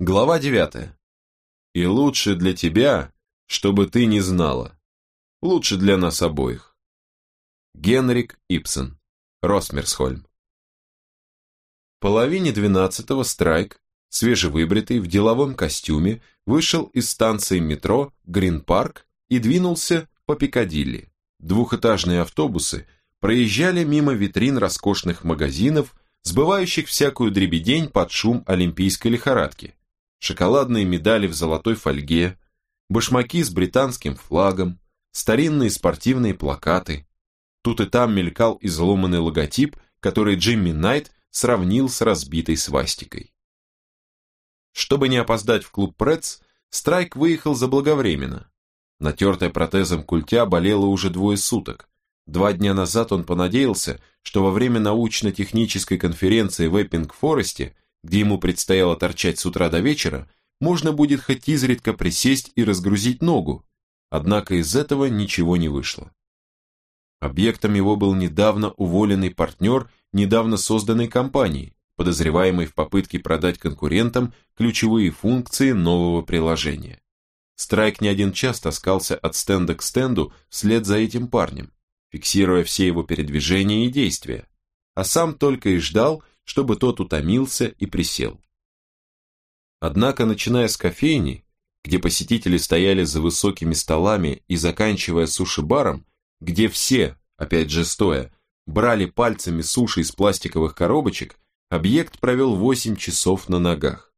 Глава 9. И лучше для тебя, чтобы ты не знала. Лучше для нас обоих. Генрик Ипсон. Росмерсхольм. Половине двенадцатого Страйк, свежевыбритый в деловом костюме, вышел из станции метро Грин-парк и двинулся по Пикадилли. Двухэтажные автобусы проезжали мимо витрин роскошных магазинов, сбывающих всякую дребедень под шум олимпийской лихорадки шоколадные медали в золотой фольге, башмаки с британским флагом, старинные спортивные плакаты. Тут и там мелькал изломанный логотип, который Джимми Найт сравнил с разбитой свастикой. Чтобы не опоздать в клуб Прец, Страйк выехал заблаговременно. Натертая протезом культя болела уже двое суток. Два дня назад он понадеялся, что во время научно-технической конференции в Эппинг-Форесте где ему предстояло торчать с утра до вечера, можно будет хоть изредка присесть и разгрузить ногу, однако из этого ничего не вышло. Объектом его был недавно уволенный партнер недавно созданной компании, подозреваемый в попытке продать конкурентам ключевые функции нового приложения. Страйк не один час таскался от стенда к стенду вслед за этим парнем, фиксируя все его передвижения и действия, а сам только и ждал, чтобы тот утомился и присел. Однако, начиная с кофейни, где посетители стояли за высокими столами и заканчивая суши-баром, где все, опять же стоя, брали пальцами суши из пластиковых коробочек, объект провел 8 часов на ногах.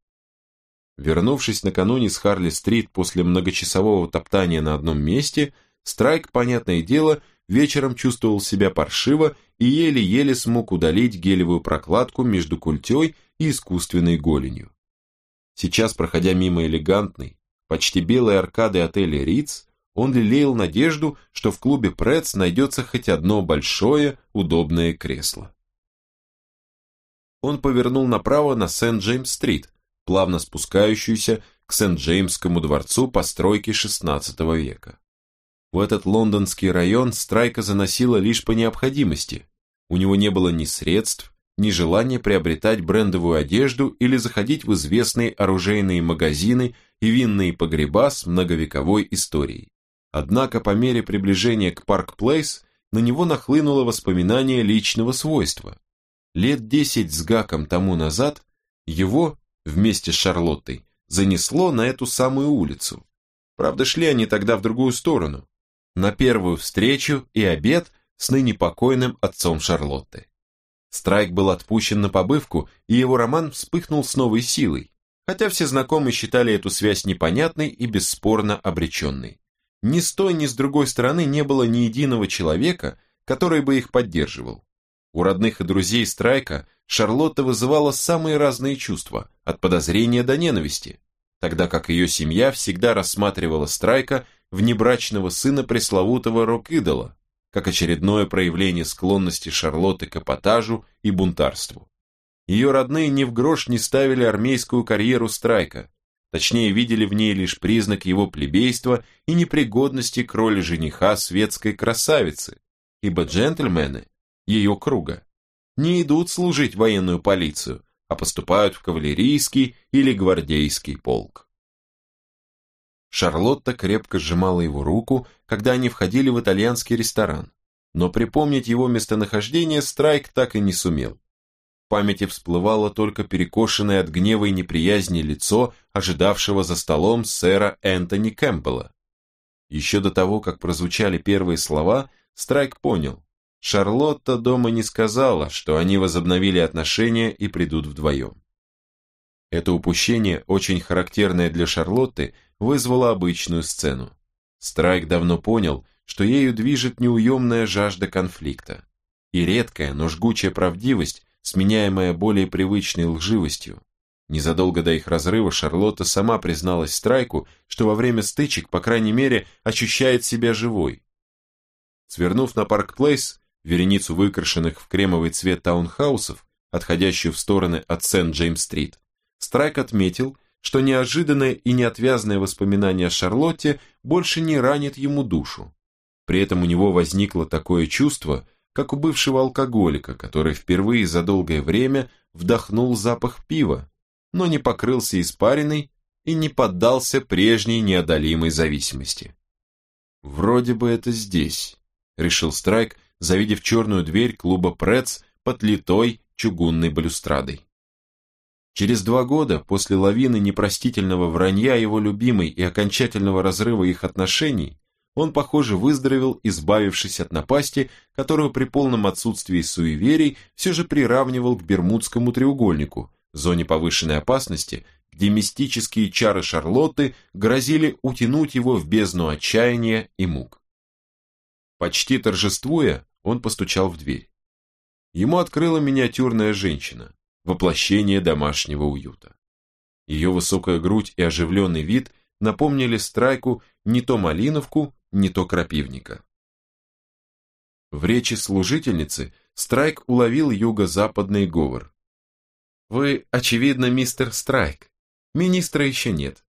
Вернувшись накануне с Харли-стрит после многочасового топтания на одном месте, Страйк, понятное дело, вечером чувствовал себя паршиво и еле-еле смог удалить гелевую прокладку между культей и искусственной голенью. Сейчас, проходя мимо элегантной, почти белой аркады отеля Риц, он лелеял надежду, что в клубе Прец найдется хоть одно большое, удобное кресло. Он повернул направо на Сент-Джеймс-стрит, плавно спускающуюся к Сент-Джеймскому дворцу постройки XVI века. В этот лондонский район Страйка заносила лишь по необходимости. У него не было ни средств, ни желания приобретать брендовую одежду или заходить в известные оружейные магазины и винные погреба с многовековой историей. Однако по мере приближения к Парк Плейс на него нахлынуло воспоминание личного свойства. Лет десять с гаком тому назад его, вместе с Шарлоттой, занесло на эту самую улицу. Правда, шли они тогда в другую сторону, на первую встречу и обед с ныне покойным отцом Шарлотты. Страйк был отпущен на побывку, и его роман вспыхнул с новой силой, хотя все знакомые считали эту связь непонятной и бесспорно обреченной. Ни с той, ни с другой стороны не было ни единого человека, который бы их поддерживал. У родных и друзей Страйка Шарлотта вызывала самые разные чувства, от подозрения до ненависти, тогда как ее семья всегда рассматривала Страйка внебрачного сына пресловутого рок-идола, как очередное проявление склонности Шарлотты к эпатажу и бунтарству. Ее родные ни в грош не ставили армейскую карьеру Страйка, точнее видели в ней лишь признак его плебейства и непригодности к роли жениха светской красавицы, ибо джентльмены ее круга не идут служить военную полицию, а поступают в кавалерийский или гвардейский полк. Шарлотта крепко сжимала его руку, когда они входили в итальянский ресторан, но припомнить его местонахождение Страйк так и не сумел. В памяти всплывало только перекошенное от гнева и неприязни лицо ожидавшего за столом сэра Энтони Кэмпбелла. Еще до того, как прозвучали первые слова, Страйк понял, Шарлотта дома не сказала, что они возобновили отношения и придут вдвоем. Это упущение, очень характерное для Шарлотты, вызвало обычную сцену. Страйк давно понял, что ею движет неуемная жажда конфликта. И редкая, но жгучая правдивость, сменяемая более привычной лживостью. Незадолго до их разрыва Шарлотта сама призналась Страйку, что во время стычек, по крайней мере, ощущает себя живой. Свернув на Парк Плейс, вереницу выкрашенных в кремовый цвет таунхаусов, отходящую в стороны от Сент-Джеймс-стрит, Страйк отметил, что неожиданное и неотвязное воспоминание о Шарлотте больше не ранит ему душу. При этом у него возникло такое чувство, как у бывшего алкоголика, который впервые за долгое время вдохнул запах пива, но не покрылся испариной и не поддался прежней неодолимой зависимости. «Вроде бы это здесь», — решил Страйк, завидев черную дверь клуба «Прец» под литой чугунной балюстрадой. Через два года, после лавины непростительного вранья его любимой и окончательного разрыва их отношений, он, похоже, выздоровел, избавившись от напасти, которую при полном отсутствии суеверий все же приравнивал к Бермудскому треугольнику, зоне повышенной опасности, где мистические чары Шарлотты грозили утянуть его в бездну отчаяния и мук. Почти торжествуя, он постучал в дверь. Ему открыла миниатюрная женщина, воплощение домашнего уюта. Ее высокая грудь и оживленный вид напомнили Страйку не то Малиновку, не то Крапивника. В речи служительницы Страйк уловил юго-западный говор. «Вы, очевидно, мистер Страйк. Министра еще нет.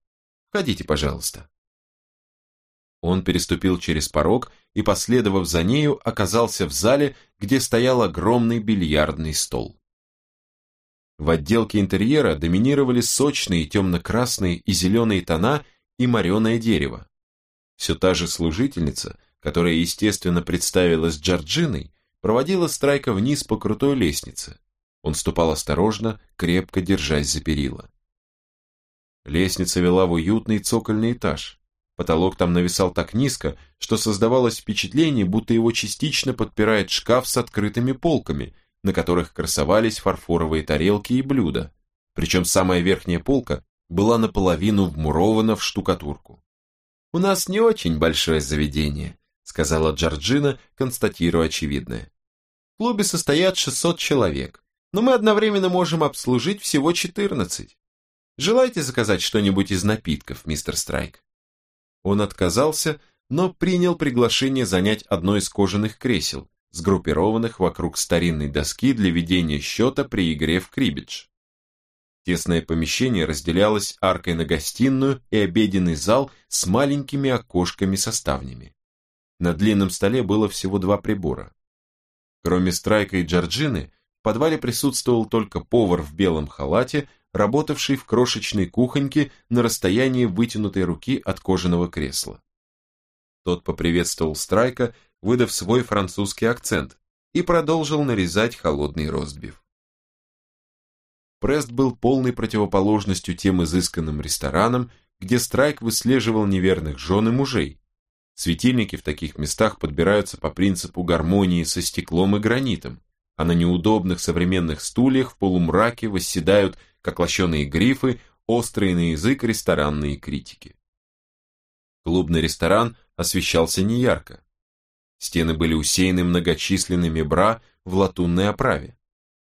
Входите, пожалуйста». Он переступил через порог и, последовав за нею, оказался в зале, где стоял огромный бильярдный стол. В отделке интерьера доминировали сочные темно-красные и зеленые тона и мореное дерево. Все та же служительница, которая, естественно, представилась Джорджиной, проводила Страйка вниз по крутой лестнице. Он ступал осторожно, крепко держась за перила. Лестница вела в уютный цокольный этаж. Потолок там нависал так низко, что создавалось впечатление, будто его частично подпирает шкаф с открытыми полками – на которых красовались фарфоровые тарелки и блюда, причем самая верхняя полка была наполовину вмурована в штукатурку. «У нас не очень большое заведение», сказала Джорджина, констатируя очевидное. «В клубе состоят 600 человек, но мы одновременно можем обслужить всего 14. Желаете заказать что-нибудь из напитков, мистер Страйк?» Он отказался, но принял приглашение занять одно из кожаных кресел, сгруппированных вокруг старинной доски для ведения счета при игре в крибидж. Тесное помещение разделялось аркой на гостиную и обеденный зал с маленькими окошками со ставнями. На длинном столе было всего два прибора. Кроме Страйка и Джорджины, в подвале присутствовал только повар в белом халате, работавший в крошечной кухоньке на расстоянии вытянутой руки от кожаного кресла. Тот поприветствовал Страйка выдав свой французский акцент, и продолжил нарезать холодный ростбиф. Прест был полной противоположностью тем изысканным ресторанам, где Страйк выслеживал неверных жен и мужей. Светильники в таких местах подбираются по принципу гармонии со стеклом и гранитом, а на неудобных современных стульях в полумраке восседают, как лощеные грифы, острые на язык ресторанные критики. Клубный ресторан освещался неярко. Стены были усеяны многочисленными бра в латунной оправе.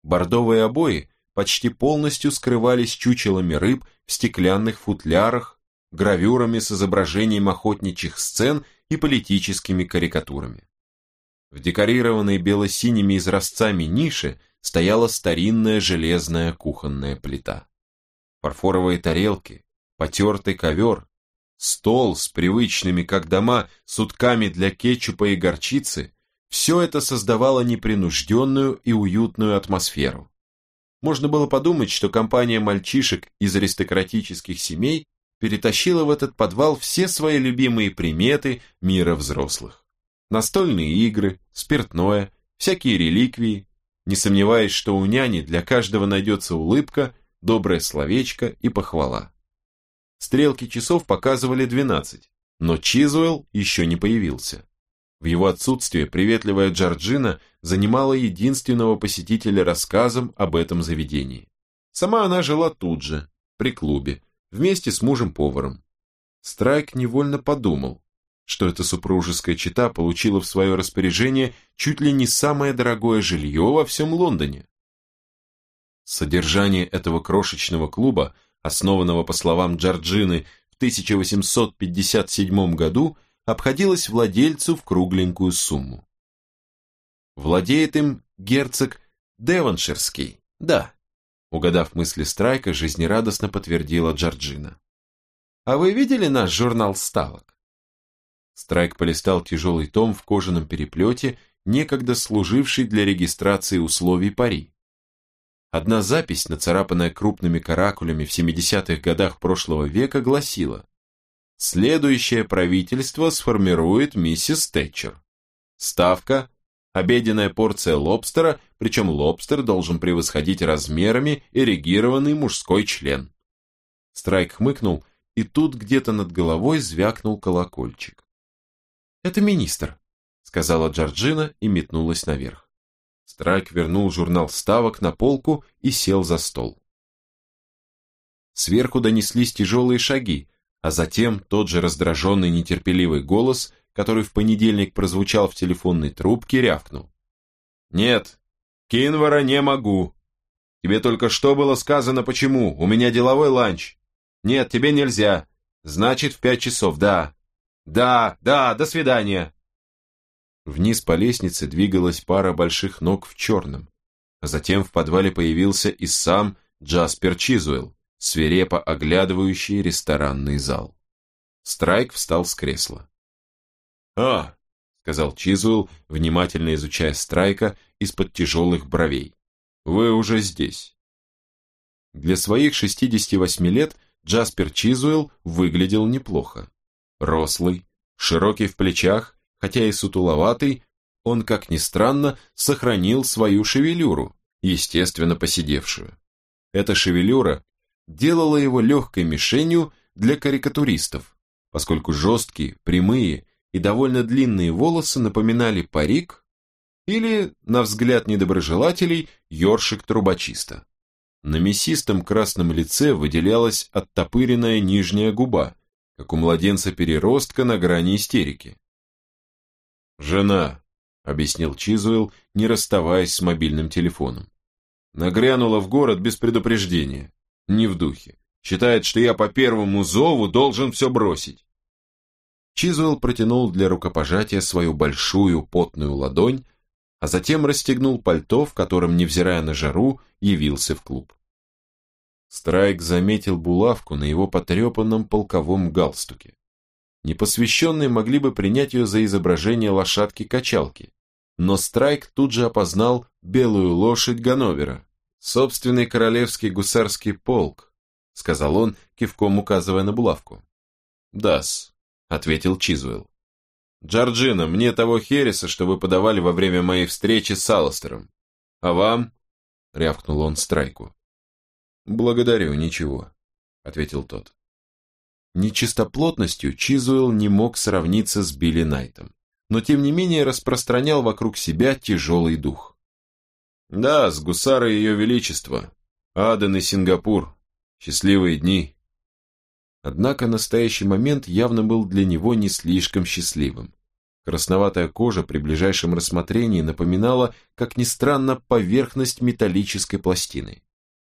Бордовые обои почти полностью скрывались чучелами рыб в стеклянных футлярах, гравюрами с изображением охотничьих сцен и политическими карикатурами. В декорированной бело-синими изразцами нише стояла старинная железная кухонная плита. Фарфоровые тарелки, потертый ковер, стол с привычными, как дома, сутками для кетчупа и горчицы, все это создавало непринужденную и уютную атмосферу. Можно было подумать, что компания мальчишек из аристократических семей перетащила в этот подвал все свои любимые приметы мира взрослых. Настольные игры, спиртное, всякие реликвии, не сомневаясь, что у няни для каждого найдется улыбка, доброе словечко и похвала. Стрелки часов показывали 12, но Чизуэлл еще не появился. В его отсутствие приветливая Джорджина занимала единственного посетителя рассказом об этом заведении. Сама она жила тут же, при клубе, вместе с мужем-поваром. Страйк невольно подумал, что эта супружеская чета получила в свое распоряжение чуть ли не самое дорогое жилье во всем Лондоне. Содержание этого крошечного клуба основанного, по словам Джорджины, в 1857 году, обходилось владельцу в кругленькую сумму. Владеет им герцог Девонширский, да, угадав мысли Страйка, жизнерадостно подтвердила Джорджина. А вы видели наш журнал ставок? Страйк полистал тяжелый том в кожаном переплете, некогда служивший для регистрации условий пари. Одна запись, нацарапанная крупными каракулями в 70-х годах прошлого века, гласила «Следующее правительство сформирует миссис Тэтчер. Ставка – обеденная порция лобстера, причем лобстер должен превосходить размерами эрегированный мужской член». Страйк хмыкнул, и тут где-то над головой звякнул колокольчик. «Это министр», — сказала Джорджина и метнулась наверх. Страйк вернул журнал ставок на полку и сел за стол. Сверху донеслись тяжелые шаги, а затем тот же раздраженный нетерпеливый голос, который в понедельник прозвучал в телефонной трубке, рявкнул. «Нет, Кинвара не могу. Тебе только что было сказано почему, у меня деловой ланч. Нет, тебе нельзя. Значит, в пять часов, да. Да, да, до свидания. Вниз по лестнице двигалась пара больших ног в черном. А затем в подвале появился и сам Джаспер Чизуэлл, свирепо оглядывающий ресторанный зал. Страйк встал с кресла. «А!» — сказал Чизуэлл, внимательно изучая Страйка из-под тяжелых бровей. «Вы уже здесь». Для своих 68 лет Джаспер Чизуэлл выглядел неплохо. Рослый, широкий в плечах, хотя и сутуловатый, он, как ни странно, сохранил свою шевелюру, естественно поседевшую. Эта шевелюра делала его легкой мишенью для карикатуристов, поскольку жесткие, прямые и довольно длинные волосы напоминали парик или, на взгляд недоброжелателей, ёршик трубочиста. На мясистом красном лице выделялась оттопыренная нижняя губа, как у младенца-переростка на грани истерики. «Жена», — объяснил Чизуэлл, не расставаясь с мобильным телефоном. «Нагрянула в город без предупреждения. Не в духе. Считает, что я по первому зову должен все бросить». Чизуэлл протянул для рукопожатия свою большую потную ладонь, а затем расстегнул пальто, в котором, невзирая на жару, явился в клуб. Страйк заметил булавку на его потрепанном полковом галстуке. Непосвященные могли бы принять ее за изображение лошадки-качалки, но Страйк тут же опознал белую лошадь Ганновера, собственный королевский гусарский полк, сказал он, кивком указывая на булавку. «Дас», — ответил Чизвелл. «Джорджина, мне того хереса, что вы подавали во время моей встречи с Алластером. А вам?» — рявкнул он Страйку. «Благодарю, ничего», — ответил тот. Нечистоплотностью Чизуэлл не мог сравниться с Билли Найтом, но тем не менее распространял вокруг себя тяжелый дух. «Да, с гусарой ее величества. Аден и Сингапур. Счастливые дни. Однако настоящий момент явно был для него не слишком счастливым. Красноватая кожа при ближайшем рассмотрении напоминала, как ни странно, поверхность металлической пластины.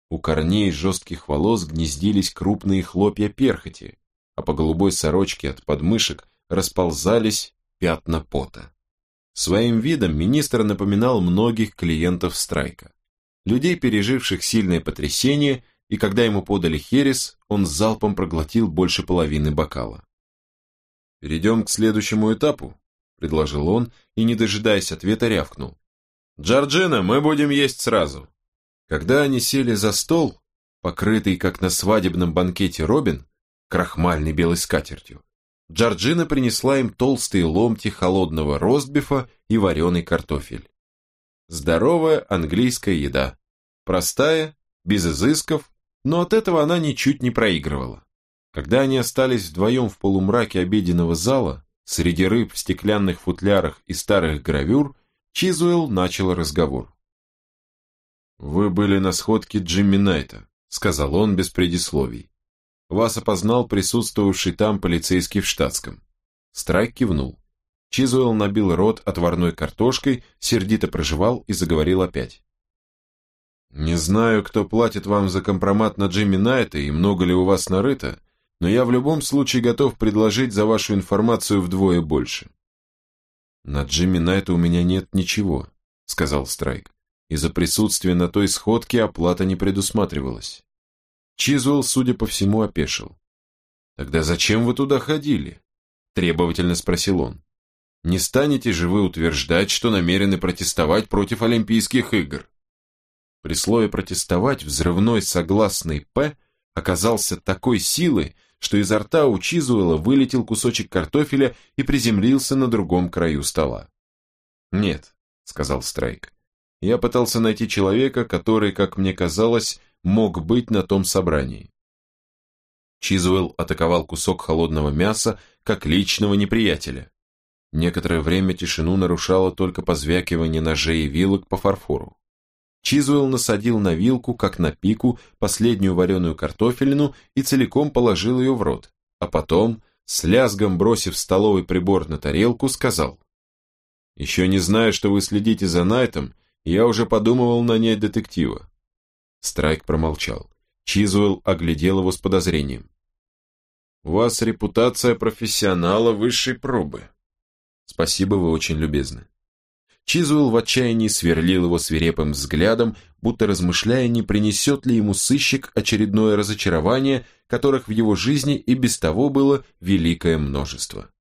У корней жестких волос гнездились крупные хлопья перхоти, а по голубой сорочке от подмышек расползались пятна пота. Своим видом министр напоминал многих клиентов страйка. Людей, переживших сильное потрясение и когда ему подали херес, он залпом проглотил больше половины бокала. «Перейдем к следующему этапу», — предложил он и, не дожидаясь ответа, рявкнул. «Джорджина, мы будем есть сразу». Когда они сели за стол, покрытый, как на свадебном банкете Робин, крахмальной белой скатертью, Джорджина принесла им толстые ломти холодного ростбифа и вареный картофель. Здоровая английская еда. Простая, без изысков, но от этого она ничуть не проигрывала. Когда они остались вдвоем в полумраке обеденного зала, среди рыб в стеклянных футлярах и старых гравюр, Чизуэлл начал разговор. «Вы были на сходке Джимми Найта», — сказал он без предисловий. «Вас опознал присутствовавший там полицейский в штатском». Страйк кивнул. Чизуэлл набил рот отварной картошкой, сердито проживал и заговорил опять. Не знаю, кто платит вам за компромат на Джимми Найта и много ли у вас нарыто, но я в любом случае готов предложить за вашу информацию вдвое больше. На Джимми Найта у меня нет ничего, сказал Страйк. Из-за присутствия на той сходке оплата не предусматривалась. Чизуэлл, судя по всему, опешил. «Тогда зачем вы туда ходили?» – требовательно спросил он. «Не станете же вы утверждать, что намерены протестовать против Олимпийских игр?» При слове «протестовать» взрывной согласный «п» оказался такой силы, что изо рта у Чизуэла вылетел кусочек картофеля и приземлился на другом краю стола. «Нет», — сказал Страйк, — «я пытался найти человека, который, как мне казалось, мог быть на том собрании». Чизуэлл атаковал кусок холодного мяса, как личного неприятеля. Некоторое время тишину нарушало только позвякивание ножей и вилок по фарфору. Чизуэлл насадил на вилку, как на пику, последнюю вареную картофелину и целиком положил ее в рот, а потом, с лязгом бросив столовый прибор на тарелку, сказал «Еще не знаю, что вы следите за Найтом, я уже подумывал нанять детектива». Страйк промолчал. Чизуэлл оглядел его с подозрением. «У вас репутация профессионала высшей пробы». «Спасибо, вы очень любезны». Чизуэлл в отчаянии сверлил его свирепым взглядом, будто размышляя, не принесет ли ему сыщик очередное разочарование, которых в его жизни и без того было великое множество.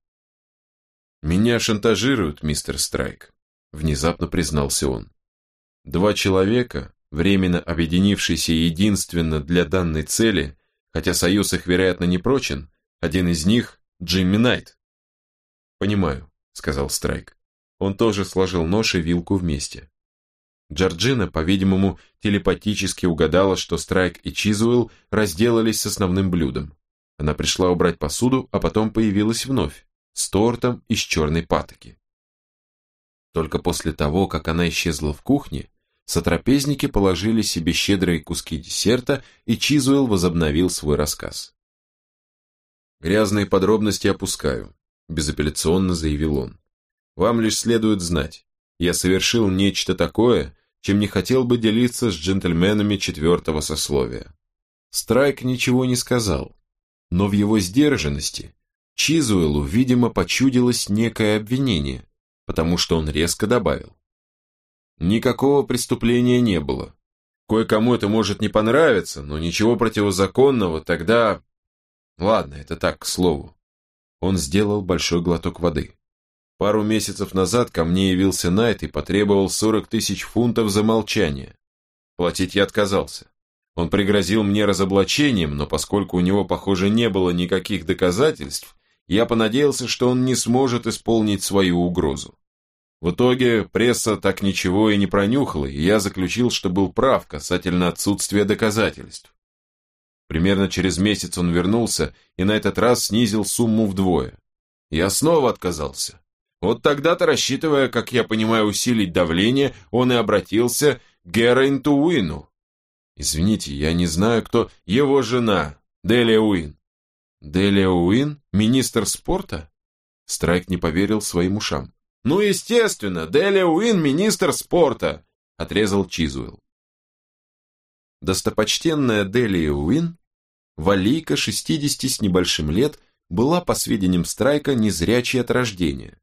«Меня шантажируют, мистер Страйк», — внезапно признался он. «Два человека, временно объединившиеся единственно для данной цели, хотя союз их, вероятно, не прочен, один из них — Джимми Найт». «Понимаю», — сказал Страйк. Он тоже сложил нож и вилку вместе. Джорджина, по-видимому, телепатически угадала, что Страйк и Чизуэлл разделались с основным блюдом. Она пришла убрать посуду, а потом появилась вновь, с тортом из черной патоки. Только после того, как она исчезла в кухне, сотрапезники положили себе щедрые куски десерта, и Чизуэлл возобновил свой рассказ. «Грязные подробности опускаю», – безапелляционно заявил он. Вам лишь следует знать, я совершил нечто такое, чем не хотел бы делиться с джентльменами четвертого сословия. Страйк ничего не сказал, но в его сдержанности Чизуэлу, видимо, почудилось некое обвинение, потому что он резко добавил. Никакого преступления не было. Кое-кому это может не понравиться, но ничего противозаконного тогда... Ладно, это так, к слову. Он сделал большой глоток воды. Пару месяцев назад ко мне явился Найт и потребовал 40 тысяч фунтов за молчание. Платить я отказался. Он пригрозил мне разоблачением, но поскольку у него, похоже, не было никаких доказательств, я понадеялся, что он не сможет исполнить свою угрозу. В итоге пресса так ничего и не пронюхала, и я заключил, что был прав касательно отсутствия доказательств. Примерно через месяц он вернулся и на этот раз снизил сумму вдвое. Я снова отказался. Вот тогда-то, рассчитывая, как я понимаю, усилить давление, он и обратился к Герренту Уину. Извините, я не знаю, кто его жена, Делия Уин. Делия Уин? Министр спорта? Страйк не поверил своим ушам. Ну, естественно, Делия Уин, министр спорта, отрезал Чизуэлл. Достопочтенная Делия Уин, валийка 60 с небольшим лет, была, по сведениям Страйка, незрячей от рождения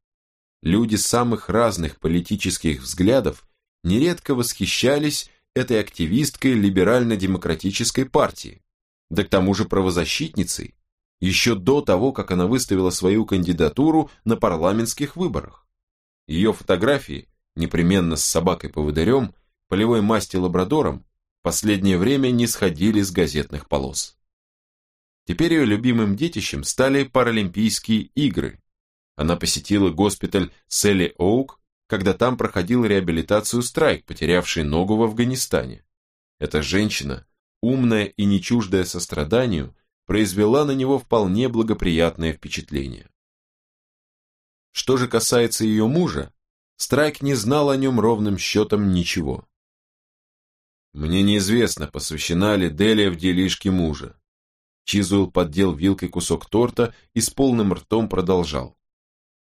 люди самых разных политических взглядов нередко восхищались этой активисткой либерально-демократической партии, да к тому же правозащитницей, еще до того, как она выставила свою кандидатуру на парламентских выборах. Ее фотографии, непременно с собакой-поводырем, полевой масти лабрадором, в последнее время не сходили с газетных полос. Теперь ее любимым детищем стали Паралимпийские игры, она посетила госпиталь Селли Оук, когда там проходил реабилитацию Страйк, потерявший ногу в Афганистане. Эта женщина, умная и не чуждая состраданию, произвела на него вполне благоприятное впечатление. Что же касается ее мужа, Страйк не знал о нем ровным счетом ничего. Мне неизвестно, посвящена ли Делия в делишки мужа. Чизуэлл поддел вилкой кусок торта и с полным ртом продолжал.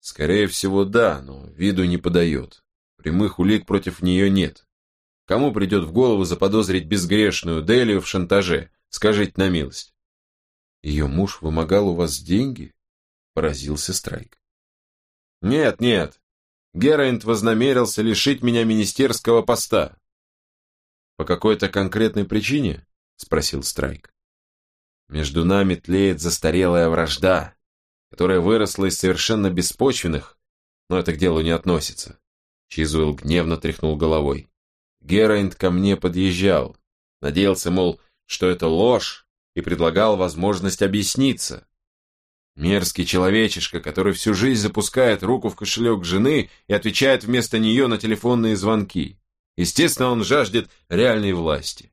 Скорее всего, да, но виду не подает. Прямых улик против нее нет. Кому придет в голову заподозрить безгрешную Делию в шантаже? Скажите на милость. Ее муж вымогал у вас деньги? Поразился Страйк. Нет, нет. Герайнт вознамерился лишить меня министерского поста. По какой-то конкретной причине? Спросил Страйк. Между нами тлеет застарелая вражда, которая выросла из совершенно беспочвенных, но это к делу не относится. Чизуэлл гневно тряхнул головой. Герайнд ко мне подъезжал. Надеялся, мол, что это ложь, и предлагал возможность объясниться. Мерзкий человечишка, который всю жизнь запускает руку в кошелек жены и отвечает вместо нее на телефонные звонки. Естественно, он жаждет реальной власти.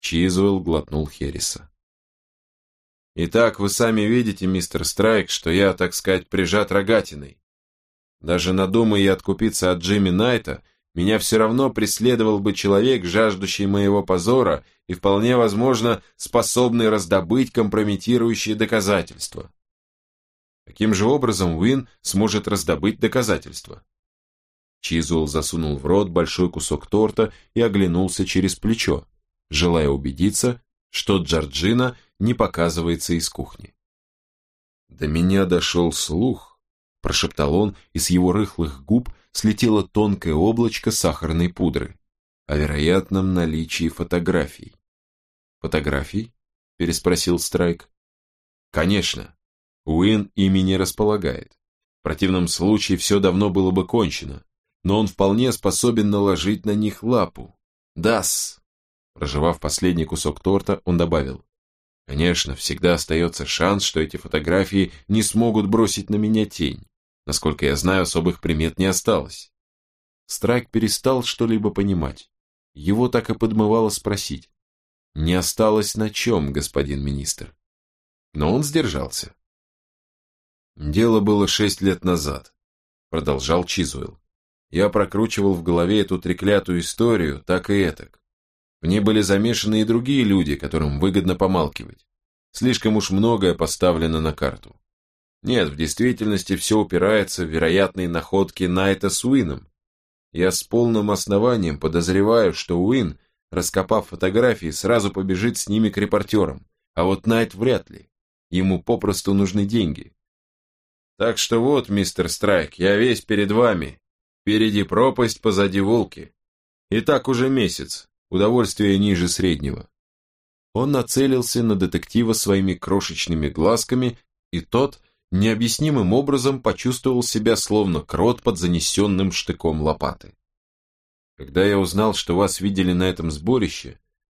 Чизвелл глотнул Херриса. Итак, вы сами видите, мистер Страйк, что я, так сказать, прижат рогатиной. Даже надумая откупиться от Джимми Найта, меня все равно преследовал бы человек, жаждущий моего позора и, вполне возможно, способный раздобыть компрометирующие доказательства. Каким же образом Уин сможет раздобыть доказательства? Чизуэлл засунул в рот большой кусок торта и оглянулся через плечо, желая убедиться, что Джорджина не показывается из кухни. «До меня дошел слух», – прошептал он, и с его рыхлых губ слетело тонкое облачко сахарной пудры о вероятном наличии фотографий. «Фотографий?» – переспросил Страйк. «Конечно. Уин ими не располагает. В противном случае все давно было бы кончено, но он вполне способен наложить на них лапу. Дас!» Прожевав последний кусок торта, он добавил. Конечно, всегда остается шанс, что эти фотографии не смогут бросить на меня тень. Насколько я знаю, особых примет не осталось. Страйк перестал что-либо понимать. Его так и подмывало спросить. Не осталось на чем, господин министр. Но он сдержался. Дело было шесть лет назад, продолжал Чизуэлл. Я прокручивал в голове эту треклятую историю, так и этак. В ней были замешаны и другие люди, которым выгодно помалкивать. Слишком уж многое поставлено на карту. Нет, в действительности все упирается в вероятные находки Найта с Уином. Я с полным основанием подозреваю, что Уин, раскопав фотографии, сразу побежит с ними к репортерам, а вот Найт вряд ли. Ему попросту нужны деньги. Так что вот, мистер Страйк, я весь перед вами. Впереди пропасть, позади волки. И так уже месяц, удовольствие ниже среднего. Он нацелился на детектива своими крошечными глазками, и тот необъяснимым образом почувствовал себя словно крот под занесенным штыком лопаты. Когда я узнал, что вас видели на этом сборище,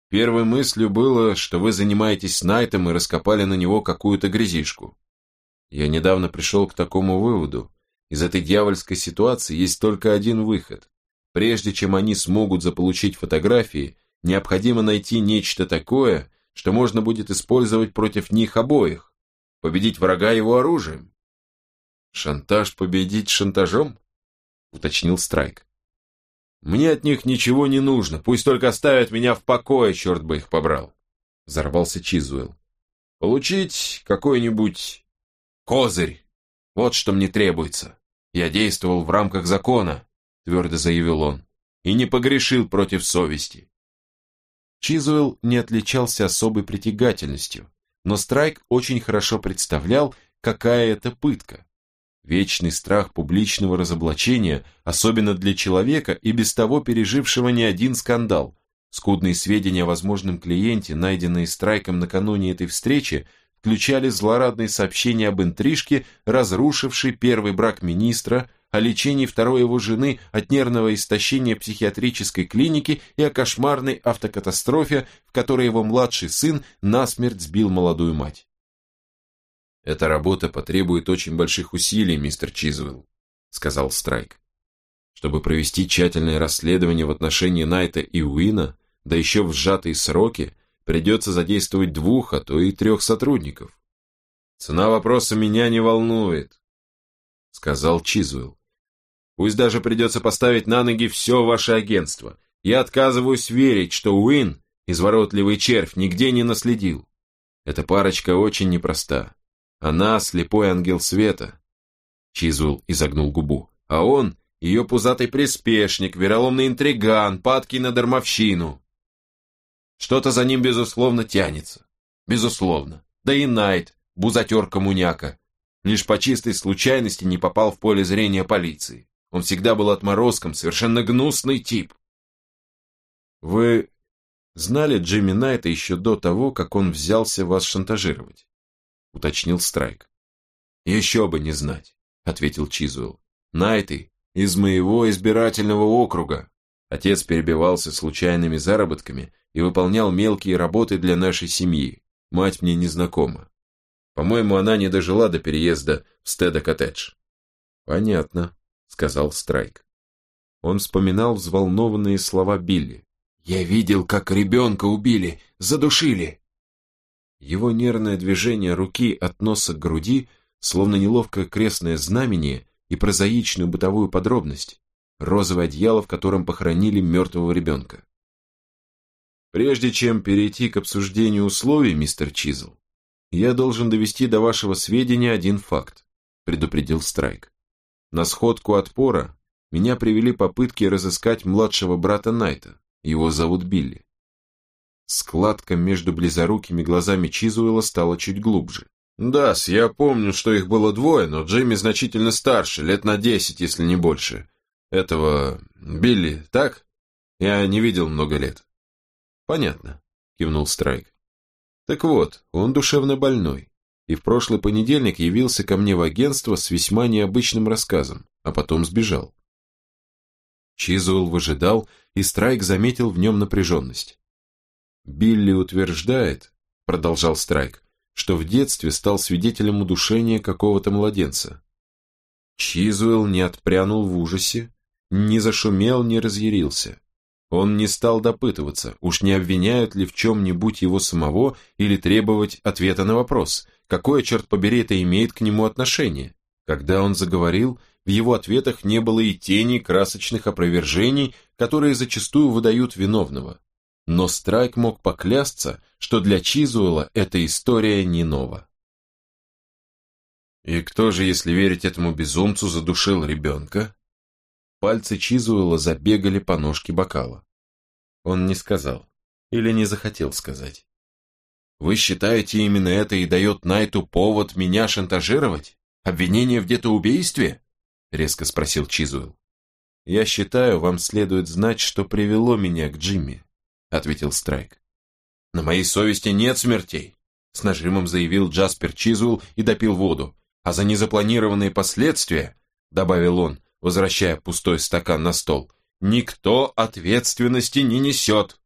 первой мыслью было, что вы занимаетесь Найтом и раскопали на него какую-то грязишку. Я недавно пришел к такому выводу. Из этой дьявольской ситуации есть только один выход. Прежде чем они смогут заполучить фотографии, необходимо найти нечто такое, что можно будет использовать против них обоих, победить врага его оружием. «Шантаж победить шантажом?» — уточнил Страйк. «Мне от них ничего не нужно, пусть только оставят меня в покое, черт бы их побрал!» — взорвался Чизуэлл. «Получить какой-нибудь козырь, вот что мне требуется. Я действовал в рамках закона, твердо заявил он, и не погрешил против совести. Чизуэлл не отличался особой притягательностью, но Страйк очень хорошо представлял, какая это пытка. Вечный страх публичного разоблачения, особенно для человека и без того пережившего не один скандал. Скудные сведения о возможном клиенте, найденные Страйком накануне этой встречи, включали злорадные сообщения об интрижке, разрушившей первый брак министра, о лечении второй его жены от нервного истощения психиатрической клиники и о кошмарной автокатастрофе, в которой его младший сын насмерть сбил молодую мать. «Эта работа потребует очень больших усилий, мистер Чизвелл», сказал Страйк. «Чтобы провести тщательное расследование в отношении Найта и Уина, да еще в сжатые сроки, придется задействовать двух, а то и трех сотрудников. Цена вопроса меня не волнует, сказал Чизвелл. Пусть даже придется поставить на ноги все ваше агентство. Я отказываюсь верить, что Уин, изворотливый червь, нигде не наследил. Эта парочка очень непроста. Она слепой ангел света. Чизвелл изогнул губу. А он ее пузатый приспешник, вероломный интриган, падкий на дармовщину. Что-то за ним, безусловно, тянется. Безусловно. Да и Найт, бузатер-коммуняка, лишь по чистой случайности не попал в поле зрения полиции. Он всегда был отморозком, совершенно гнусный тип. Вы знали Джимми Найта еще до того, как он взялся вас шантажировать? Уточнил Страйк. Еще бы не знать, ответил Чизуэлл. Найты из моего избирательного округа. Отец перебивался случайными заработками и выполнял мелкие работы для нашей семьи. Мать мне незнакома. По-моему, она не дожила до переезда в Стеда-коттедж. Понятно, сказал Страйк. Он вспоминал взволнованные слова Билли. «Я видел, как ребенка убили, задушили!» Его нервное движение руки от носа к груди, словно неловкое крестное знамение и прозаичную бытовую подробность, розовое одеяло, в котором похоронили мертвого ребенка. Прежде чем перейти к обсуждению условий, мистер Чизл, я должен довести до вашего сведения один факт, предупредил Страйк. На сходку отпора меня привели попытки разыскать младшего брата Найта. Его зовут Билли. Складка между близорукими глазами Чизуэла стала чуть глубже. да я помню, что их было двое, но Джимми значительно старше, лет на десять, если не больше. Этого... Билли, так? Я не видел много лет. Понятно, кивнул Страйк. Так вот, он душевно больной, и в прошлый понедельник явился ко мне в агентство с весьма необычным рассказом, а потом сбежал. Чизуэлл выжидал, и Страйк заметил в нем напряженность. «Билли утверждает», — продолжал Страйк, что в детстве стал свидетелем удушения какого-то младенца. Чизуэлл не отпрянул в ужасе, не зашумел, не разъярился. Он не стал допытываться, уж не обвиняют ли в чем-нибудь его самого или требовать ответа на вопрос, какое, черт побери, это имеет к нему отношение. Когда он заговорил, в его ответах не было и тени красочных опровержений, которые зачастую выдают виновного. Но Страйк мог поклясться, что для Чизуэла эта история не нова. И кто же, если верить этому безумцу, задушил ребенка? Пальцы Чизуэла забегали по ножке бокала. Он не сказал. Или не захотел сказать. «Вы считаете, именно это и дает Найту повод меня шантажировать? Обвинение в детоубийстве?» Резко спросил Чизуэлл. «Я считаю, вам следует знать, что привело меня к Джимми», ответил Страйк. «На моей совести нет смертей», с нажимом заявил Джаспер Чизуэлл и допил воду. «А за незапланированные последствия», добавил он, возвращая пустой стакан на стол, никто ответственности не несет.